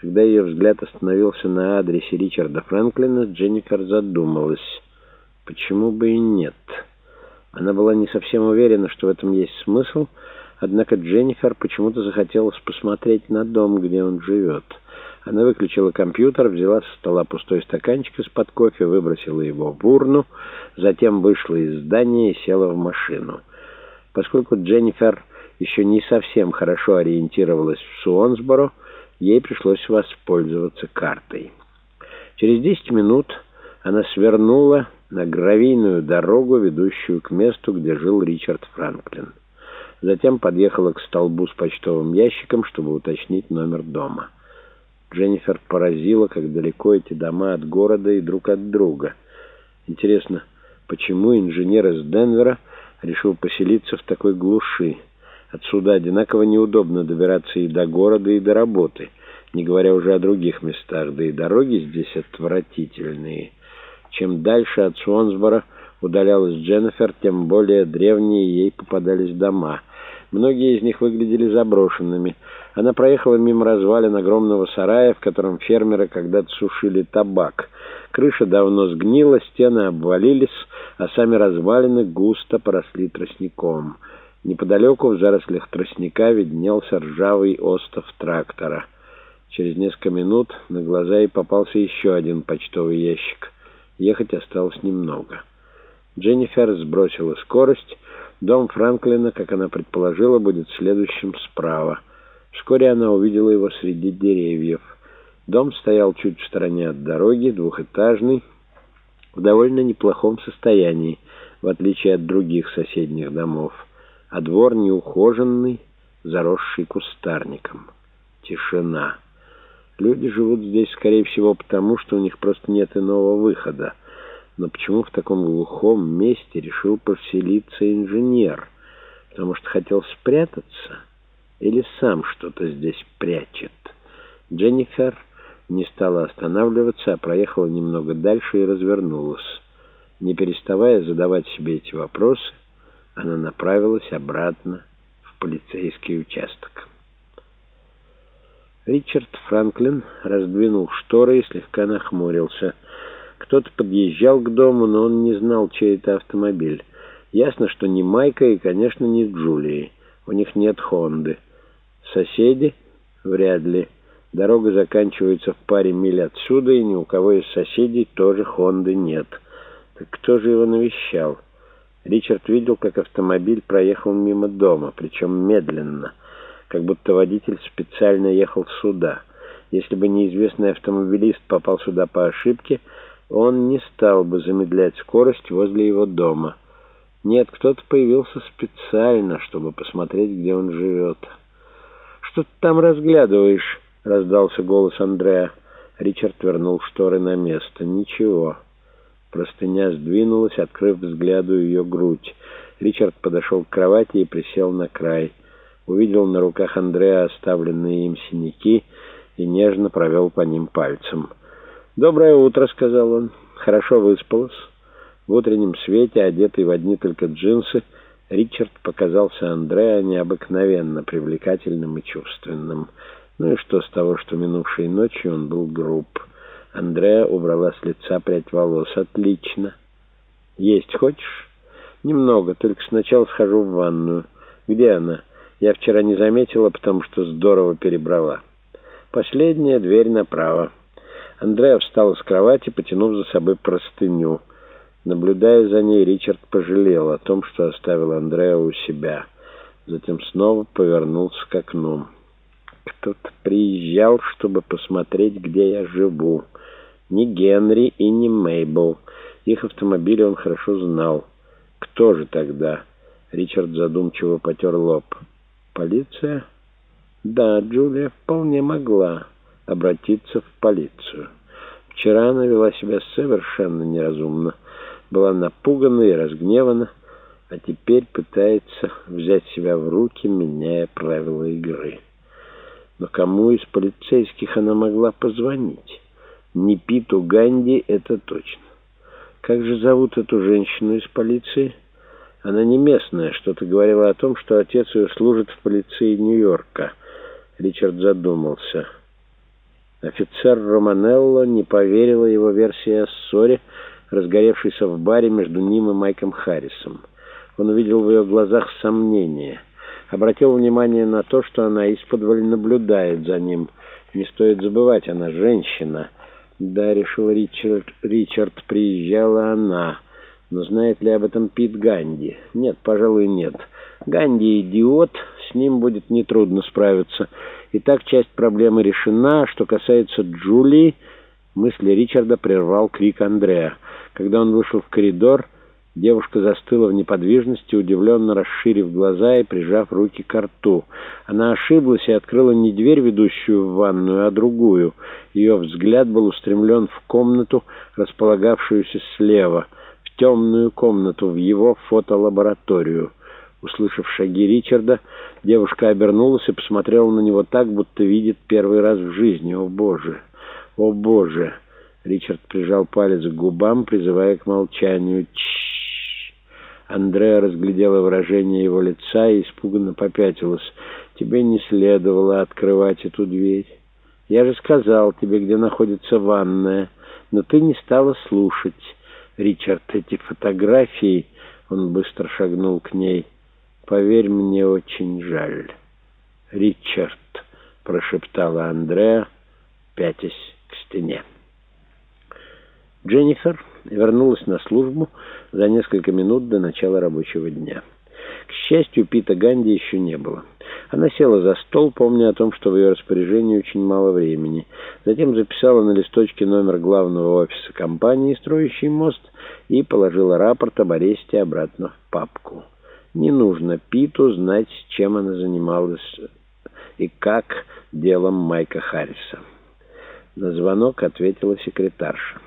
Когда ее взгляд остановился на адресе Ричарда Франклина, Дженнифер задумалась. Почему бы и нет? Она была не совсем уверена, что в этом есть смысл, однако Дженнифер почему-то захотелось посмотреть на дом, где он живет. Она выключила компьютер, взяла со стола пустой стаканчик из-под кофе, выбросила его в урну, затем вышла из здания и села в машину. Поскольку Дженнифер еще не совсем хорошо ориентировалась в Суонсборо, ей пришлось воспользоваться картой. Через 10 минут она свернула на гравийную дорогу, ведущую к месту, где жил Ричард Франклин. Затем подъехала к столбу с почтовым ящиком, чтобы уточнить номер дома. Дженнифер поразила, как далеко эти дома от города и друг от друга. Интересно, почему инженер из Денвера решил поселиться в такой глуши? Отсюда одинаково неудобно добираться и до города, и до работы, не говоря уже о других местах, да и дороги здесь отвратительные. Чем дальше от Суонсбора удалялась Дженнифер, тем более древние ей попадались дома. Многие из них выглядели заброшенными. Она проехала мимо развалин огромного сарая, в котором фермеры когда-то сушили табак. Крыша давно сгнила, стены обвалились, а сами развалины густо поросли тростником. Неподалеку в зарослях тростника виднелся ржавый остов трактора. Через несколько минут на глаза ей попался еще один почтовый ящик. Ехать осталось немного. Дженнифер сбросила скорость. Дом Франклина, как она предположила, будет следующим справа. Вскоре она увидела его среди деревьев. Дом стоял чуть в стороне от дороги, двухэтажный, в довольно неплохом состоянии, в отличие от других соседних домов а двор неухоженный, заросший кустарником. Тишина. Люди живут здесь, скорее всего, потому, что у них просто нет иного выхода. Но почему в таком глухом месте решил поселиться инженер? Потому что хотел спрятаться? Или сам что-то здесь прячет? Дженнифер не стала останавливаться, а проехала немного дальше и развернулась. Не переставая задавать себе эти вопросы, она направилась обратно в полицейский участок. Ричард Франклин раздвинул шторы и слегка нахмурился. Кто-то подъезжал к дому, но он не знал, чей это автомобиль. Ясно, что не Майка и, конечно, не Джулии. У них нет Хонды. Соседи? Вряд ли. Дорога заканчивается в паре миль отсюда, и ни у кого из соседей тоже Хонды нет. Так кто же его навещал? Ричард видел, как автомобиль проехал мимо дома, причем медленно, как будто водитель специально ехал сюда. Если бы неизвестный автомобилист попал сюда по ошибке, он не стал бы замедлять скорость возле его дома. Нет, кто-то появился специально, чтобы посмотреть, где он живет. «Что ты там разглядываешь?» — раздался голос Андрея. Ричард вернул шторы на место. «Ничего». Простыня сдвинулась, открыв взгляду ее грудь. Ричард подошел к кровати и присел на край. Увидел на руках Андрея оставленные им синяки и нежно провел по ним пальцем. «Доброе утро», — сказал он. «Хорошо выспалась». В утреннем свете, одетый в одни только джинсы, Ричард показался Андреа необыкновенно привлекательным и чувственным. Ну и что с того, что минувшей ночью он был груб? Андреа убрала с лица прядь волос. «Отлично. Есть хочешь?» «Немного, только сначала схожу в ванную. Где она? Я вчера не заметила, потому что здорово перебрала. Последняя дверь направо». Андреа встала с кровати, потянув за собой простыню. Наблюдая за ней, Ричард пожалел о том, что оставил Андреа у себя. Затем снова повернулся к окну. Кто-то приезжал, чтобы посмотреть, где я живу. Ни Генри и ни Мейбл. Их автомобили он хорошо знал. Кто же тогда? Ричард задумчиво потер лоб. Полиция? Да, Джулия вполне могла обратиться в полицию. Вчера она вела себя совершенно неразумно. Была напугана и разгневана, а теперь пытается взять себя в руки, меняя правила игры. Но кому из полицейских она могла позвонить? Не Питу Ганди, это точно. Как же зовут эту женщину из полиции? Она не местная, что-то говорила о том, что отец ее служит в полиции Нью-Йорка. Ричард задумался. Офицер Романелло не поверила его версии о ссоре, разгоревшейся в баре между ним и Майком Харрисом. Он увидел в ее глазах сомнение. Обратил внимание на то, что она из-под наблюдает за ним. Не стоит забывать, она женщина. Да, решил Ричард, Ричард приезжала она. Но знает ли об этом Пит Ганди? Нет, пожалуй, нет. Ганди идиот, с ним будет нетрудно справиться. И так часть проблемы решена. Что касается Джулии, мысли Ричарда прервал крик Андрея. Когда он вышел в коридор, девушка застыла в неподвижности, удивленно расширив глаза и прижав руки к рту. Она ошиблась и открыла не дверь, ведущую в ванную, а другую. Ее взгляд был устремлен в комнату, располагавшуюся слева, в темную комнату, в его фотолабораторию. Услышав шаги Ричарда, девушка обернулась и посмотрела на него так, будто видит первый раз в жизни. «О, Боже! О, Боже!» Ричард прижал палец к губам, призывая к молчанию. Чш! Андреа разглядела выражение его лица и испуганно попятилась. «Тебе не следовало открывать эту дверь. Я же сказал тебе, где находится ванная, но ты не стала слушать. Ричард, эти фотографии...» Он быстро шагнул к ней. «Поверь, мне очень жаль». «Ричард», — прошептала Андреа, пятясь к стене. Дженнифер вернулась на службу за несколько минут до начала рабочего дня. К счастью, Пита Ганди еще не было. Она села за стол, помня о том, что в ее распоряжении очень мало времени. Затем записала на листочке номер главного офиса компании, строящей мост, и положила рапорт об аресте обратно в папку. Не нужно Питу знать, чем она занималась и как делом Майка Харриса. На звонок ответила секретарша.